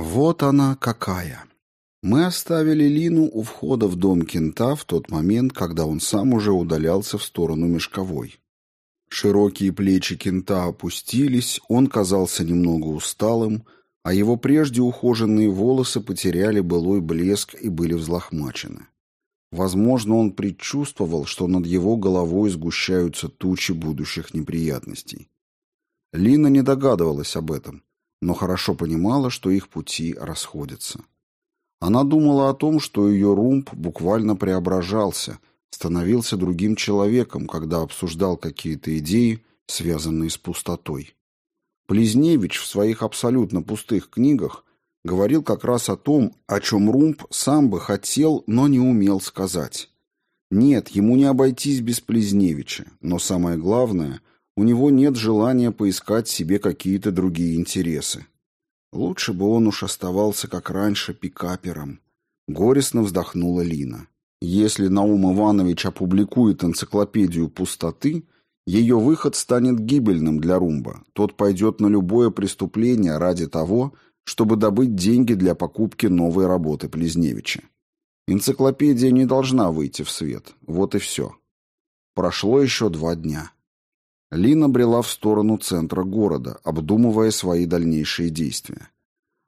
Вот она какая. Мы оставили Лину у входа в дом Кента в тот момент, когда он сам уже удалялся в сторону Мешковой. Широкие плечи Кента опустились, он казался немного усталым, а его прежде ухоженные волосы потеряли былой блеск и были взлохмачены. Возможно, он предчувствовал, что над его головой сгущаются тучи будущих неприятностей. Лина не догадывалась об этом, но хорошо понимала, что их пути расходятся. Она думала о том, что ее румб буквально преображался, становился другим человеком, когда обсуждал какие-то идеи, связанные с пустотой. Плезневич в своих абсолютно пустых книгах говорил как раз о том, о чем Румб сам бы хотел, но не умел сказать. Нет, ему не обойтись без Плезневича, но самое главное, у него нет желания поискать себе какие-то другие интересы. Лучше бы он уж оставался, как раньше, пикапером. Горестно вздохнула Лина. Если Наум Иванович опубликует энциклопедию пустоты, ее выход станет гибельным для Румба. Тот пойдет на любое преступление ради того, чтобы добыть деньги для покупки новой работы Плезневича. Энциклопедия не должна выйти в свет. Вот и все. Прошло еще два дня. Лина брела в сторону центра города, обдумывая свои дальнейшие действия.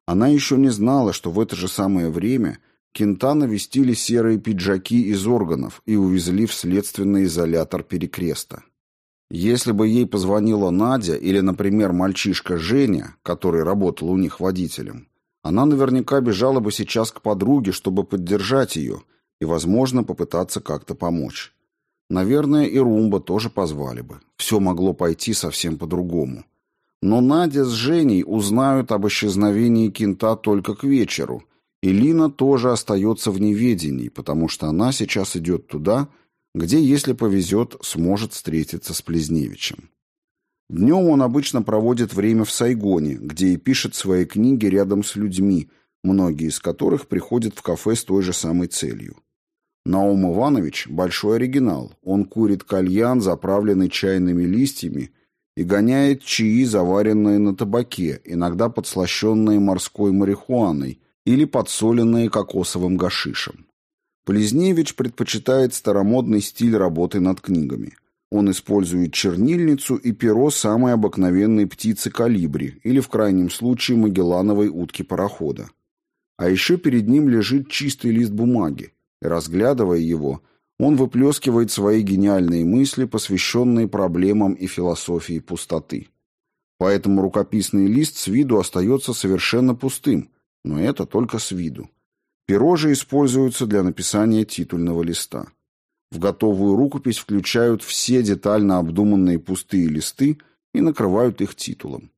Она еще не знала, что в это же самое время Кентана вестили серые пиджаки из органов и увезли в следственный изолятор Перекреста. Если бы ей позвонила Надя или, например, мальчишка Женя, который работал у них водителем, она наверняка бежала бы сейчас к подруге, чтобы поддержать ее и, возможно, попытаться как-то помочь. Наверное, и Румба тоже позвали бы. Все могло пойти совсем по-другому. Но Надя с Женей узнают об исчезновении кента только к вечеру, и Лина тоже остается в неведении, потому что она сейчас идет туда, где, если повезет, сможет встретиться с Плезневичем. Днем он обычно проводит время в Сайгоне, где и пишет свои книги рядом с людьми, многие из которых приходят в кафе с той же самой целью. Наум Иванович – большой оригинал. Он курит кальян, заправленный чайными листьями, и гоняет чаи, заваренные на табаке, иногда подслащенные морской марихуаной или подсоленные кокосовым гашишем. Плезневич предпочитает старомодный стиль работы над книгами. Он использует чернильницу и перо самой обыкновенной птицы калибри или, в крайнем случае, магеллановой утки парохода. А еще перед ним лежит чистый лист бумаги, разглядывая его, он выплескивает свои гениальные мысли, посвященные проблемам и философии пустоты. Поэтому рукописный лист с виду остается совершенно пустым, но это только с виду. Перо же используется для написания титульного листа. В готовую рукопись включают все детально обдуманные пустые листы и накрывают их титулом.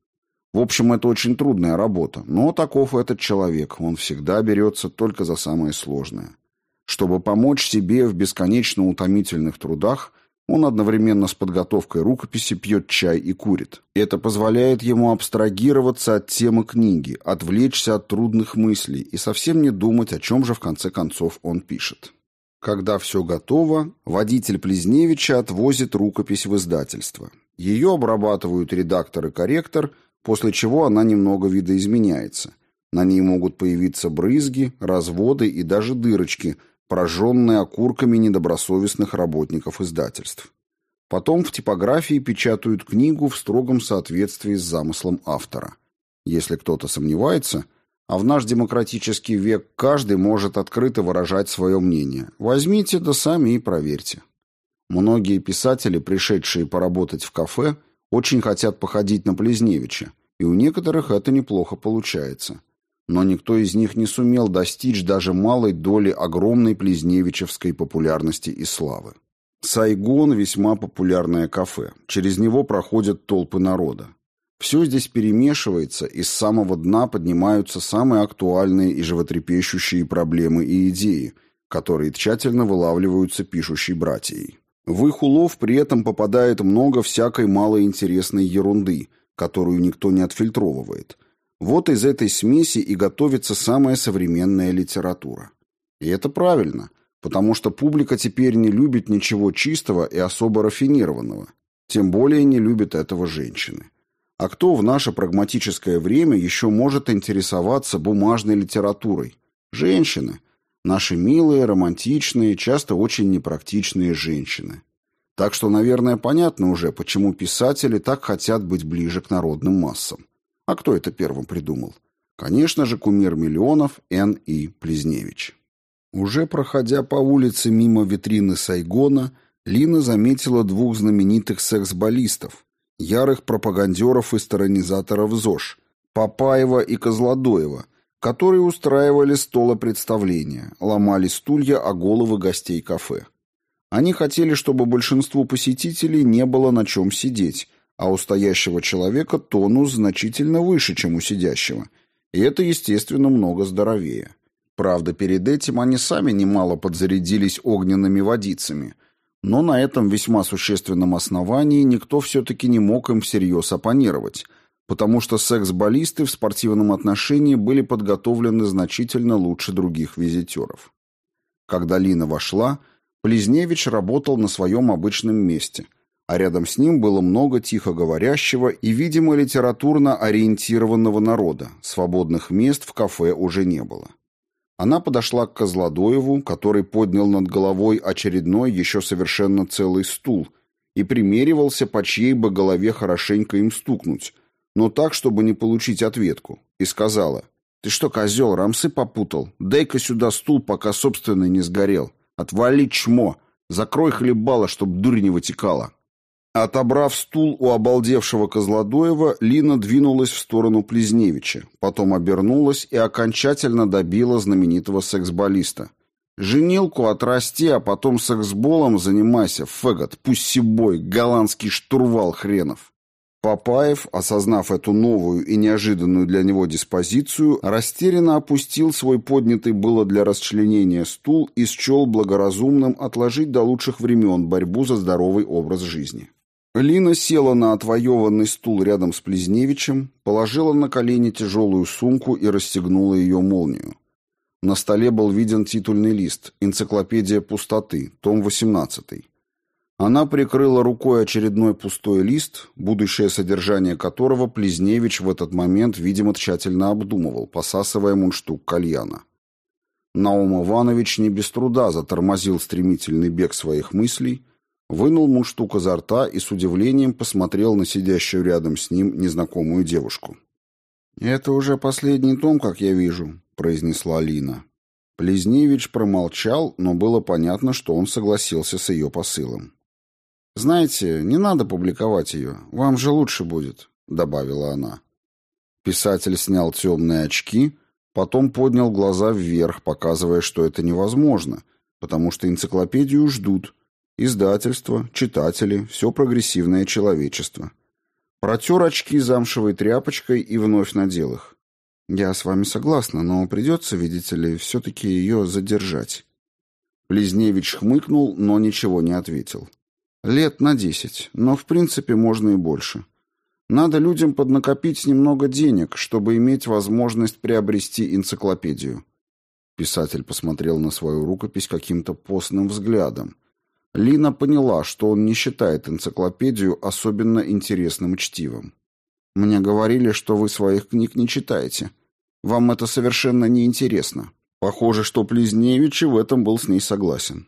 В общем, это очень трудная работа, но таков этот человек, он всегда берется только за самое сложное. Чтобы помочь себе в бесконечно утомительных трудах, он одновременно с подготовкой рукописи пьет чай и курит. Это позволяет ему абстрагироваться от темы книги, отвлечься от трудных мыслей и совсем не думать, о чем же в конце концов он пишет. Когда все готово, водитель Плезневича отвозит рукопись в издательство. Ее обрабатывают редактор и корректор, после чего она немного видоизменяется. На ней могут появиться брызги, разводы и даже дырочки – пораженные окурками недобросовестных работников издательств. Потом в типографии печатают книгу в строгом соответствии с замыслом автора. Если кто-то сомневается, а в наш демократический век каждый может открыто выражать свое мнение, возьмите да сами и проверьте. Многие писатели, пришедшие поработать в кафе, очень хотят походить на Плезневича, и у некоторых это неплохо получается – но никто из них не сумел достичь даже малой доли огромной плезневичевской популярности и славы. Сайгон – весьма популярное кафе. Через него проходят толпы народа. Все здесь перемешивается, и с самого дна поднимаются самые актуальные и животрепещущие проблемы и идеи, которые тщательно вылавливаются пишущей братьей. В их улов при этом попадает много всякой малоинтересной ерунды, которую никто не отфильтровывает – вот из этой смеси и готовится самая современная литература. И это правильно, потому что публика теперь не любит ничего чистого и особо рафинированного. Тем более не любит этого женщины. А кто в наше прагматическое время еще может интересоваться бумажной литературой? Женщины. Наши милые, романтичные, часто очень непрактичные женщины. Так что, наверное, понятно уже, почему писатели так хотят быть ближе к народным массам. А кто это первым придумал? Конечно же, кумир миллионов Н. И. Плезневич. Уже проходя по улице мимо витрины Сайгона, Лина заметила двух знаменитых секс-баллистов, ярых пропагандеров и сторонизаторов ЗОЖ, Папаева и Козлодоева, которые устраивали столопредставления, ломали стулья о головы гостей кафе. Они хотели, чтобы большинству посетителей не было на чем сидеть, а у стоящего человека тонус значительно выше, чем у сидящего, и это, естественно, много здоровее. Правда, перед этим они сами немало подзарядились огненными водицами, но на этом весьма существенном основании никто все-таки не мог им всерьез оппонировать, потому что секс-баллисты в спортивном отношении были подготовлены значительно лучше других визитеров. Когда Лина вошла, Плезневич работал на своем обычном месте, а рядом с ним было много тихо говорящего и, видимо, литературно ориентированного народа, свободных мест в кафе уже не было. Она подошла к Козлодоеву, который поднял над головой очередной еще совершенно целый стул и примеривался, по чьей бы голове хорошенько им стукнуть, но так, чтобы не получить ответку, и сказала, «Ты что, козел, рамсы попутал? Дай-ка сюда стул, пока собственный не сгорел. Отвали чмо, закрой хлебало, чтоб дурь не вытекала». Отобрав стул у обалдевшего Козлодоева, Лина двинулась в сторону Плезневича, потом обернулась и окончательно добила знаменитого секс-баллиста. «Женилку отрасти, а потом сексболом занимайся, фэгот, пусть сибой, голландский штурвал хренов». Папаев, осознав эту новую и неожиданную для него диспозицию, растерянно опустил свой поднятый было для расчленения стул и счел благоразумным отложить до лучших времен борьбу за здоровый образ жизни. Лина села на отвоеванный стул рядом с Плезневичем, положила на колени тяжелую сумку и расстегнула ее молнию. На столе был виден титульный лист «Энциклопедия пустоты», том 18. Она прикрыла рукой очередной пустой лист, будущее содержание которого Плезневич в этот момент, видимо, тщательно обдумывал, посасывая мундштук кальяна. Наум Иванович не без труда затормозил стремительный бег своих мыслей, вынул мундштук изо рта и с удивлением посмотрел на сидящую рядом с ним незнакомую девушку. «Это уже последний том, как я вижу», — произнесла Лина. Плезневич промолчал, но было понятно, что он согласился с ее посылом. «Знаете, не надо публиковать ее, вам же лучше будет», — добавила она. Писатель снял темные очки, потом поднял глаза вверх, показывая, что это невозможно, потому что энциклопедию ждут. Издательство, читатели, все прогрессивное человечество. Протер очки замшевой тряпочкой и вновь надел их. «Я с вами согласна, но придется, видите ли, все-таки ее задержать». Плезневич хмыкнул, но ничего не ответил. Лет на десять, но в принципе можно и больше. Надо людям поднакопить немного денег, чтобы иметь возможность приобрести энциклопедию. Писатель посмотрел на свою рукопись каким-то постным взглядом. Лина поняла, что он не считает энциклопедию особенно интересным чтивом. «Мне говорили, что вы своих книг не читаете. Вам это совершенно не интересно». Похоже, что Плезневич в этом был с ней согласен.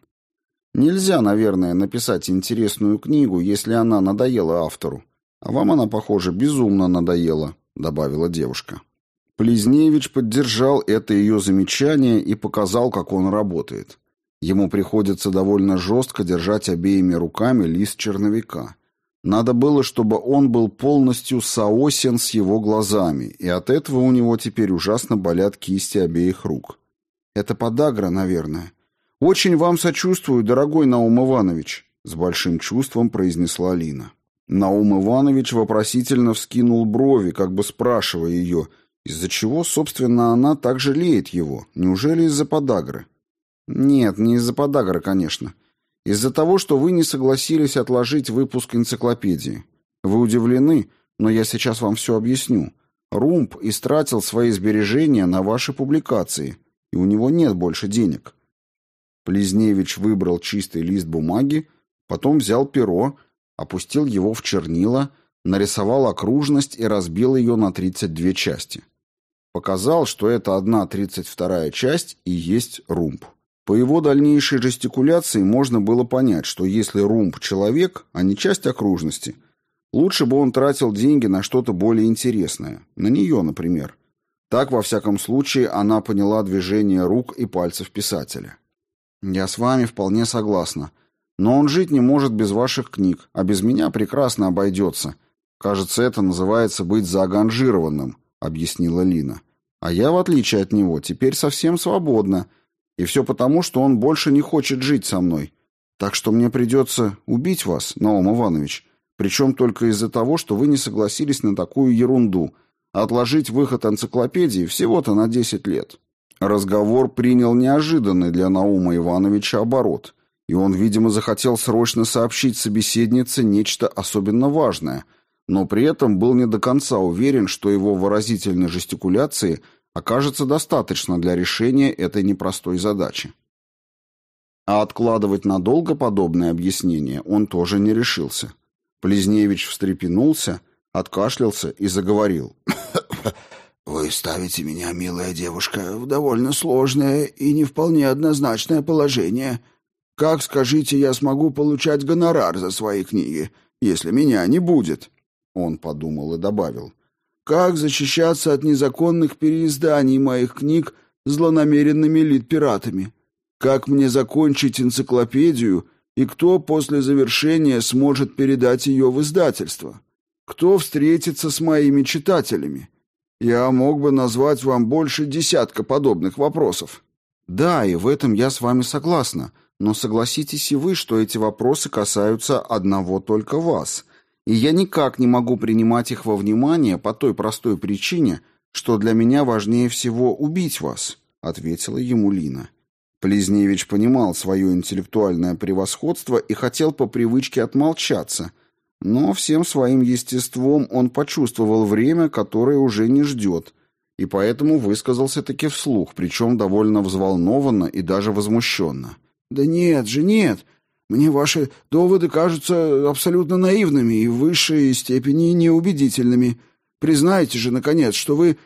Нельзя, наверное, написать интересную книгу, если она надоела автору. А вам она, похоже, безумно надоела, добавила девушка. Плезневич поддержал это ее замечание и показал, как он работает. Ему приходится довольно жестко держать обеими руками лист черновика. Надо было, чтобы он был полностью соосен с его глазами, и от этого у него теперь ужасно болят кисти обеих рук. Это подагра, наверное. «Очень вам сочувствую, дорогой Наум Иванович», — с большим чувством произнесла Лина. Наум Иванович вопросительно вскинул брови, как бы спрашивая ее, из-за чего, собственно, она так жалеет его. Неужели из-за подагры? Нет, не из-за подагры, конечно. Из-за того, что вы не согласились отложить выпуск энциклопедии. Вы удивлены, но я сейчас вам все объясню. Румб истратил свои сбережения на ваши публикации, и у него нет больше денег. Плезневич выбрал чистый лист бумаги, потом взял перо, опустил его в чернила, нарисовал окружность и разбил ее на 32 части. Показал, что это одна 32 часть и есть румб. По его дальнейшей жестикуляции можно было понять, что если румб – человек, а не часть окружности, лучше бы он тратил деньги на что-то более интересное, на нее, например. Так, во всяком случае, она поняла движение рук и пальцев писателя. «Я с вами вполне согласна. Но он жить не может без ваших книг, а без меня прекрасно обойдется. Кажется, это называется быть зааганжированным», — объяснила Лина. «А я, в отличие от него, теперь совсем свободна» И все потому, что он больше не хочет жить со мной. Так что мне придется убить вас, Наум Иванович. Причем только из-за того, что вы не согласились на такую ерунду. Отложить выход энциклопедии всего-то на 10 лет. Разговор принял неожиданный для Наума Ивановича оборот. И он, видимо, захотел срочно сообщить собеседнице нечто особенно важное, но при этом был не до конца уверен, что его выразительной жестикуляции – окажется достаточно для решения этой непростой задачи. А откладывать надолго подобное объяснение он тоже не решился. Плезневич встрепенулся, откашлялся и заговорил. «Вы ставите меня, милая девушка, в довольно сложное и не вполне однозначное положение. Как, скажите, я смогу получать гонорар за свои книги, если меня не будет?» Он подумал и добавил. Как защищаться от незаконных переизданий моих книг злонамеренными лид-пиратами? Как мне закончить энциклопедию, и кто после завершения сможет передать ее в издательство? Кто встретится с моими читателями? Я мог бы назвать вам больше десятка подобных вопросов. Да, и в этом я с вами согласна, но согласитесь и вы, что эти вопросы касаются одного только вас — и я никак не могу принимать их во внимание по той простой причине, что для меня важнее всего убить вас», — ответила ему Лина. Плезневич понимал свое интеллектуальное превосходство и хотел по привычке отмолчаться, но всем своим естеством он почувствовал время, которое уже не ждет, и поэтому высказался таки вслух, причем довольно взволнованно и даже возмущенно. «Да нет же, нет! Мне ваши доводы кажутся абсолютно наивными и в высшей степени неубедительными. Признайте же, наконец, что вы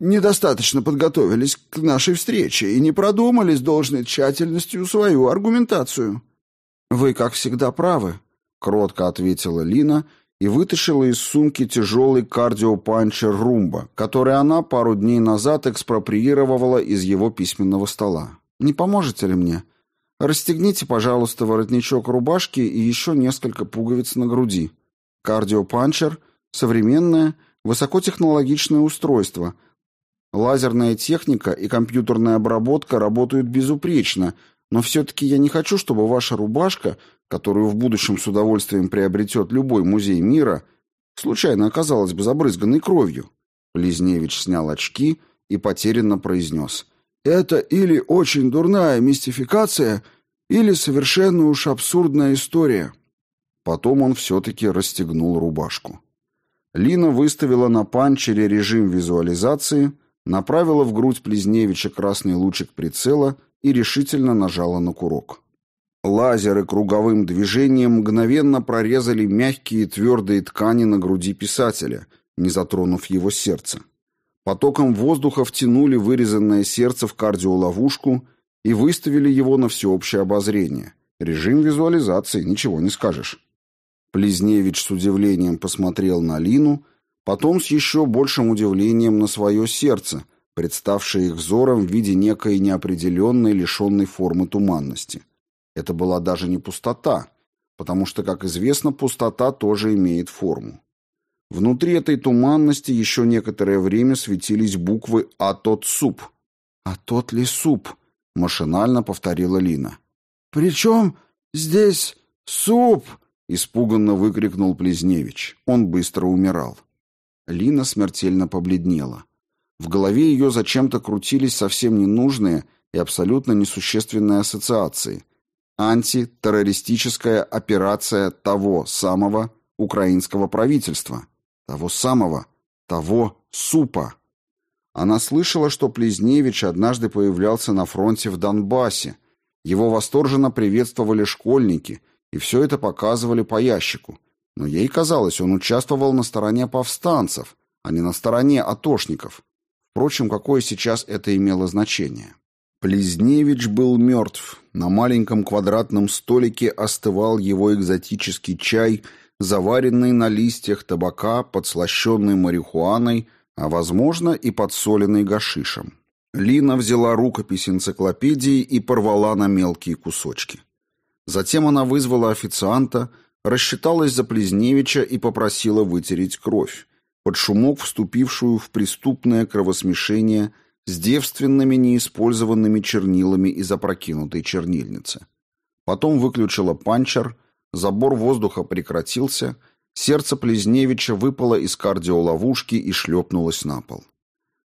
недостаточно подготовились к нашей встрече и не продумали с должной тщательностью свою аргументацию». «Вы, как всегда, правы», — кротко ответила Лина и вытащила из сумки тяжелый кардиопанчер «Румба», который она пару дней назад экспроприировала из его письменного стола. «Не поможете ли мне?» Расстегните, пожалуйста, воротничок рубашки и еще несколько пуговиц на груди. Кардиопанчер — современное, высокотехнологичное устройство. Лазерная техника и компьютерная обработка работают безупречно, но все-таки я не хочу, чтобы ваша рубашка, которую в будущем с удовольствием приобретет любой музей мира, случайно оказалась бы забрызганной кровью. Лизневич снял очки и потерянно произнес — это или очень дурная мистификация, или совершенно уж абсурдная история. Потом он все-таки расстегнул рубашку. Лина выставила на панчере режим визуализации, направила в грудь Плезневича красный лучик прицела и решительно нажала на курок. Лазеры круговым движением мгновенно прорезали мягкие твердые ткани на груди писателя, не затронув его сердце. Потоком воздуха втянули вырезанное сердце в кардиоловушку и выставили его на всеобщее обозрение. Режим визуализации, ничего не скажешь. Плезневич с удивлением посмотрел на Лину, потом с еще большим удивлением на свое сердце, представшее их взором в виде некой неопределенной, лишенной формы туманности. Это была даже не пустота, потому что, как известно, пустота тоже имеет форму. Внутри этой туманности еще некоторое время светились буквы «А тот суп». «А тот ли суп?» — машинально повторила Лина. «Причем здесь суп?» — испуганно выкрикнул Плезневич. Он быстро умирал. Лина смертельно побледнела. В голове ее зачем-то крутились совсем ненужные и абсолютно несущественные ассоциации. Антитеррористическая операция того самого украинского правительства — того самого, того супа. Она слышала, что Плезневич однажды появлялся на фронте в Донбассе. Его восторженно приветствовали школьники, и все это показывали по ящику. Но ей казалось, он участвовал на стороне повстанцев, а не на стороне атошников. Впрочем, какое сейчас это имело значение? Плезневич был мертв. На маленьком квадратном столике остывал его экзотический чай, заваренный на листьях табака, подслащенный марихуаной, а, возможно, и подсоленный гашишем. Лина взяла рукопись энциклопедии и порвала на мелкие кусочки. Затем она вызвала официанта, рассчиталась за Плезневича и попросила вытереть кровь, под шумок вступившую в преступное кровосмешение с девственными неиспользованными чернилами из опрокинутой чернильницы. Потом выключила панчер, забор воздуха прекратился, сердце Плезневича выпало из кардиоловушки и шлепнулось на пол.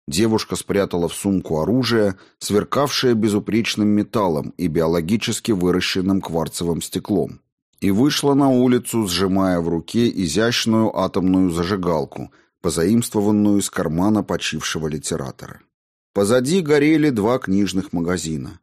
Девушка спрятала в сумку оружие, сверкавшее безупречным металлом и биологически выращенным кварцевым стеклом, и вышла на улицу, сжимая в руке изящную атомную зажигалку, позаимствованную из кармана почившего литератора. Позади горели два книжных магазина.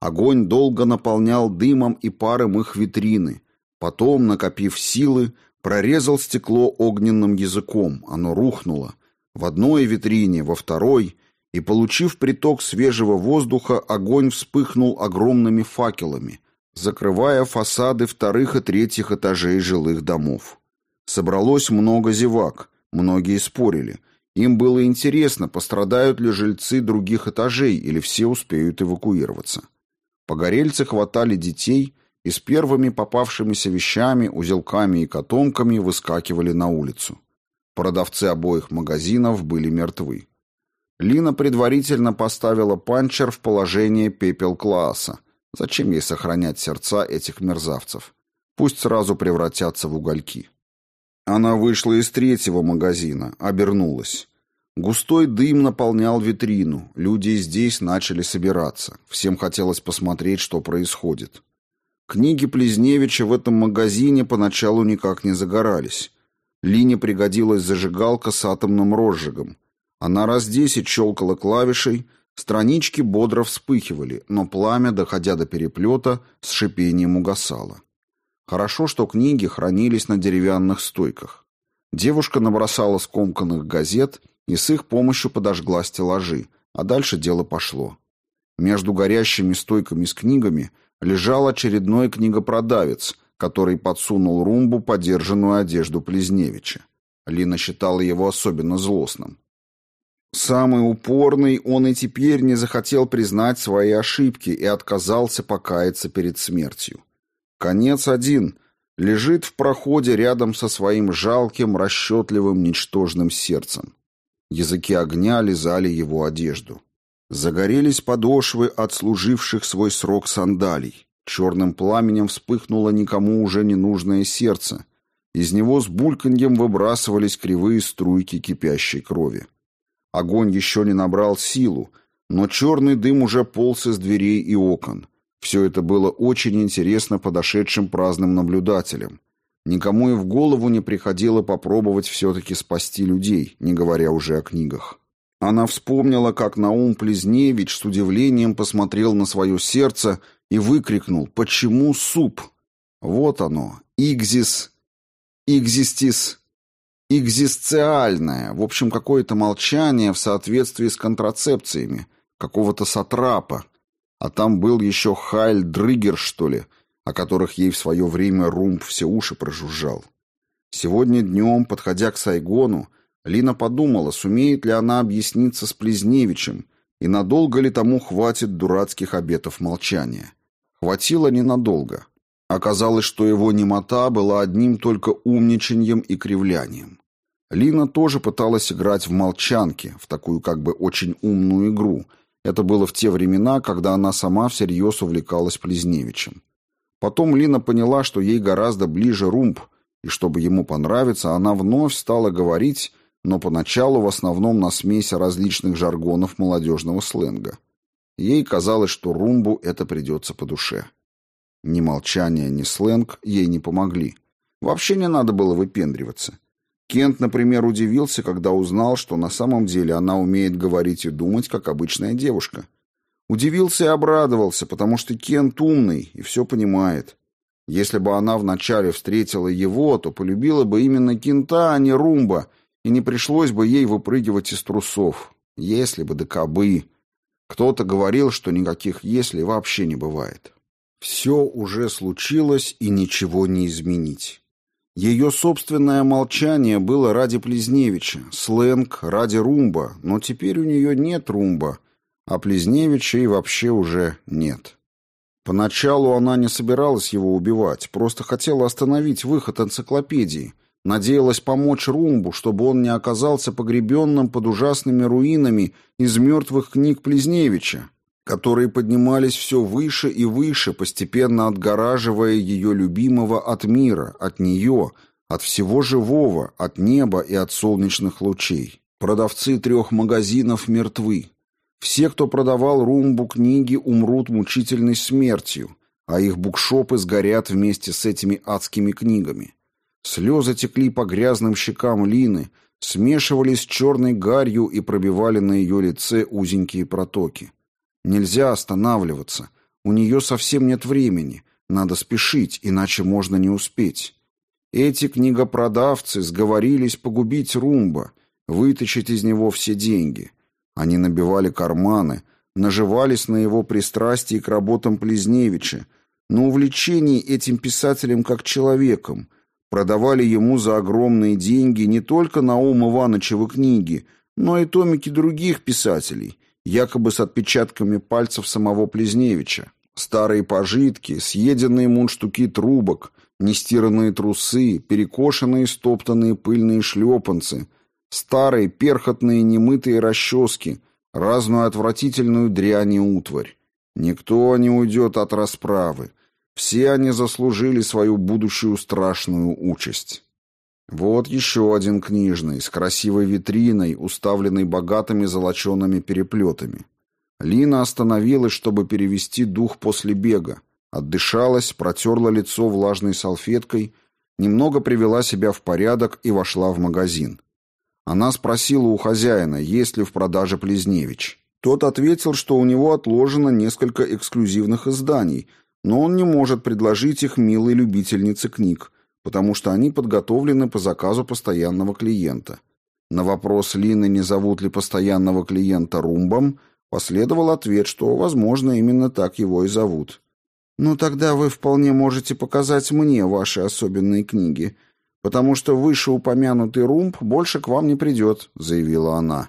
Огонь долго наполнял дымом и паром их витрины, потом, накопив силы, прорезал стекло огненным языком, оно рухнуло, в одной витрине, во второй, и, получив приток свежего воздуха, огонь вспыхнул огромными факелами, закрывая фасады вторых и третьих этажей жилых домов. Собралось много зевак, многие спорили. Им было интересно, пострадают ли жильцы других этажей или все успеют эвакуироваться. Погорельцы хватали детей и с первыми попавшимися вещами, узелками и котомками выскакивали на улицу. Продавцы обоих магазинов были мертвы. Лина предварительно поставила панчер в положение пепел класса. Зачем ей сохранять сердца этих мерзавцев? Пусть сразу превратятся в угольки. Она вышла из третьего магазина, обернулась. Густой дым наполнял витрину. Люди здесь начали собираться. Всем хотелось посмотреть, что происходит. Книги Плезневича в этом магазине поначалу никак не загорались. Лине пригодилась зажигалка с атомным розжигом. Она раз десять щелкала клавишей, странички бодро вспыхивали, но пламя, доходя до переплета, с шипением угасало. Хорошо, что книги хранились на деревянных стойках. Девушка набросала скомканных газет и с их помощью подожгла стеллажи, а дальше дело пошло. Между горящими стойками с книгами лежал очередной книгопродавец – который подсунул Румбу подержанную одежду Плезневича. Лина считала его особенно злостным. Самый упорный, он и теперь не захотел признать свои ошибки и отказался покаяться перед смертью. Конец один. Лежит в проходе рядом со своим жалким, расчетливым, ничтожным сердцем. Языки огня лизали его одежду. Загорелись подошвы отслуживших свой срок сандалий. Черным пламенем вспыхнуло никому уже не нужное сердце. Из него с бульканьем выбрасывались кривые струйки кипящей крови. Огонь еще не набрал силу, но черный дым уже полз из дверей и окон. Все это было очень интересно подошедшим праздным наблюдателям. Никому и в голову не приходило попробовать все-таки спасти людей, не говоря уже о книгах. Она вспомнила, как Наум Плезневич с удивлением посмотрел на свое сердце и выкрикнул «Почему суп?» Вот оно, «Игзис», «Игзистис», «Игзисциальное», в общем, какое-то молчание в соответствии с контрацепциями, какого-то сатрапа, а там был еще Хайль Дрыгер, что ли, о которых ей в свое время Румб все уши прожужжал. Сегодня днем, подходя к Сайгону, Лина подумала, сумеет ли она объясниться с Плезневичем, и надолго ли тому хватит дурацких обетов молчания. Хватило ненадолго. Оказалось, что его немота была одним только умничаньем и кривлянием. Лина тоже пыталась играть в молчанки, в такую как бы очень умную игру. Это было в те времена, когда она сама всерьез увлекалась Плезневичем. Потом Лина поняла, что ей гораздо ближе Румб, и чтобы ему понравиться, она вновь стала говорить, но поначалу в основном на смеси различных жаргонов молодежного сленга. Ей казалось, что Румбу это придется по душе. Ни молчание, ни сленг ей не помогли. Вообще не надо было выпендриваться. Кент, например, удивился, когда узнал, что на самом деле она умеет говорить и думать, как обычная девушка. Удивился и обрадовался, потому что Кент умный и все понимает. Если бы она вначале встретила его, то полюбила бы именно кента, а не румба, и не пришлось бы ей выпрыгивать из трусов. Если бы да кобы. Кто-то говорил, что никаких «если» вообще не бывает. Все уже случилось, и ничего не изменить. Ее собственное молчание было ради Плезневича, сленг ради румба, но теперь у нее нет румба, а Плезневича и вообще уже нет. Поначалу она не собиралась его убивать, просто хотела остановить выход энциклопедии, надеялась помочь Румбу, чтобы он не оказался погребенным под ужасными руинами из мертвых книг Плезневича, которые поднимались все выше и выше, постепенно отгораживая ее любимого от мира, от нее, от всего живого, от неба и от солнечных лучей. Продавцы трех магазинов мертвы. Все, кто продавал Румбу книги, умрут мучительной смертью, а их букшопы сгорят вместе с этими адскими книгами. Слезы текли по грязным щекам Лины, смешивались с черной гарью и пробивали на ее лице узенькие протоки. Нельзя останавливаться. У нее совсем нет времени. Надо спешить, иначе можно не успеть. Эти книгопродавцы сговорились погубить Румба, вытащить из него все деньги. Они набивали карманы, наживались на его пристрастии к работам Плезневича, на увлечении этим писателем как человеком, продавали ему за огромные деньги не только Наум Ивановичевы книги, но и томики других писателей, якобы с отпечатками пальцев самого Плезневича. Старые пожитки, съеденные мундштуки трубок, нестиранные трусы, перекошенные стоптанные пыльные шлепанцы, старые перхотные немытые расчески, разную отвратительную дрянь и утварь. Никто не уйдет от расправы. Все они заслужили свою будущую страшную участь. Вот еще один книжный, с красивой витриной, уставленный богатыми золочеными переплетами. Лина остановилась, чтобы перевести дух после бега. Отдышалась, протерла лицо влажной салфеткой, немного привела себя в порядок и вошла в магазин. Она спросила у хозяина, есть ли в продаже Плезневич. Тот ответил, что у него отложено несколько эксклюзивных изданий, но он не может предложить их милой любительнице книг, потому что они подготовлены по заказу постоянного клиента. На вопрос Лины, не зовут ли постоянного клиента Румбом, последовал ответ, что, возможно, именно так его и зовут. «Ну, тогда вы вполне можете показать мне ваши особенные книги, потому что вышеупомянутый Румб больше к вам не придет», — заявила она.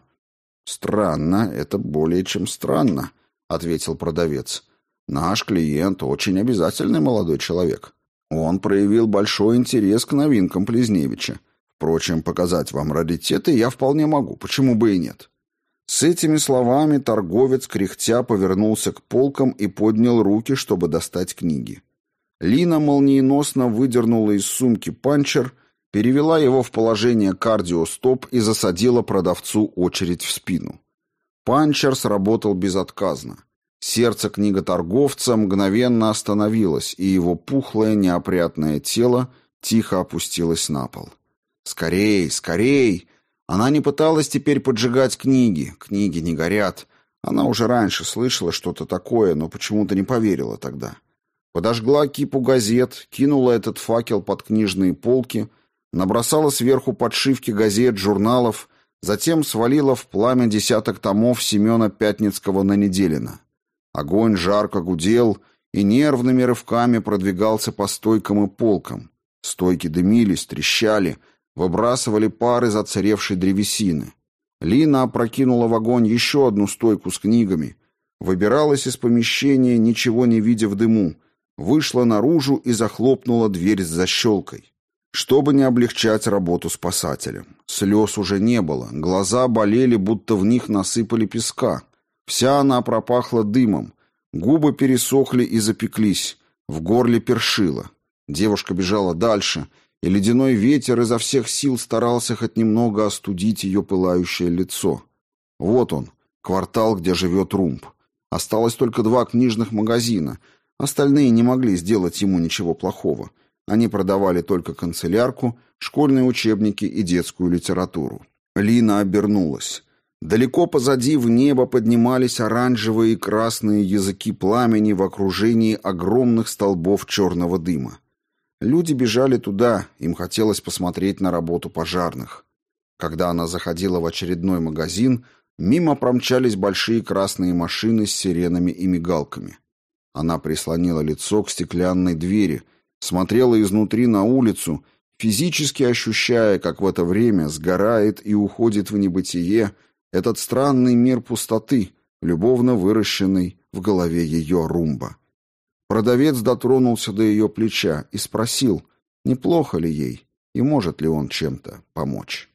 «Странно, это более чем странно», — ответил продавец. «Наш клиент очень обязательный молодой человек». Он проявил большой интерес к новинкам Плезневича. Впрочем, показать вам раритеты я вполне могу, почему бы и нет. С этими словами торговец кряхтя повернулся к полкам и поднял руки, чтобы достать книги. Лина молниеносно выдернула из сумки панчер, перевела его в положение кардиостоп и засадила продавцу очередь в спину. Панчер сработал безотказно. Сердце книготорговца мгновенно остановилось, и его пухлое неопрятное тело тихо опустилось на пол. «Скорей, скорей!» Она не пыталась теперь поджигать книги. Книги не горят. Она уже раньше слышала что-то такое, но почему-то не поверила тогда. Подожгла кипу газет, кинула этот факел под книжные полки, набросала сверху подшивки газет, журналов, затем свалила в пламя десяток томов Семена Пятницкого на Неделина. Огонь жарко гудел и нервными рывками продвигался по стойкам и полкам. Стойки дымились, трещали, выбрасывали пар из отцаревшей древесины. Лина опрокинула в огонь еще одну стойку с книгами, выбиралась из помещения, ничего не видя в дыму, вышла наружу и захлопнула дверь с защелкой. Чтобы не облегчать работу спасателям. Слез уже не было, глаза болели, будто в них насыпали песка. Вся она пропахла дымом. Губы пересохли и запеклись. В горле першило. Девушка бежала дальше, и ледяной ветер изо всех сил старался хоть немного остудить ее пылающее лицо. Вот он, квартал, где живет Румб. Осталось только два книжных магазина. Остальные не могли сделать ему ничего плохого. Они продавали только канцелярку, школьные учебники и детскую литературу. Лина обернулась. Далеко позади в небо поднимались оранжевые и красные языки пламени в окружении огромных столбов черного дыма. Люди бежали туда, им хотелось посмотреть на работу пожарных. Когда она заходила в очередной магазин, мимо промчались большие красные машины с сиренами и мигалками. Она прислонила лицо к стеклянной двери, смотрела изнутри на улицу, физически ощущая, как в это время сгорает и уходит в небытие этот странный мир пустоты, любовно выращенный в голове ее румба. Продавец дотронулся до ее плеча и спросил, неплохо ли ей и может ли он чем-то помочь.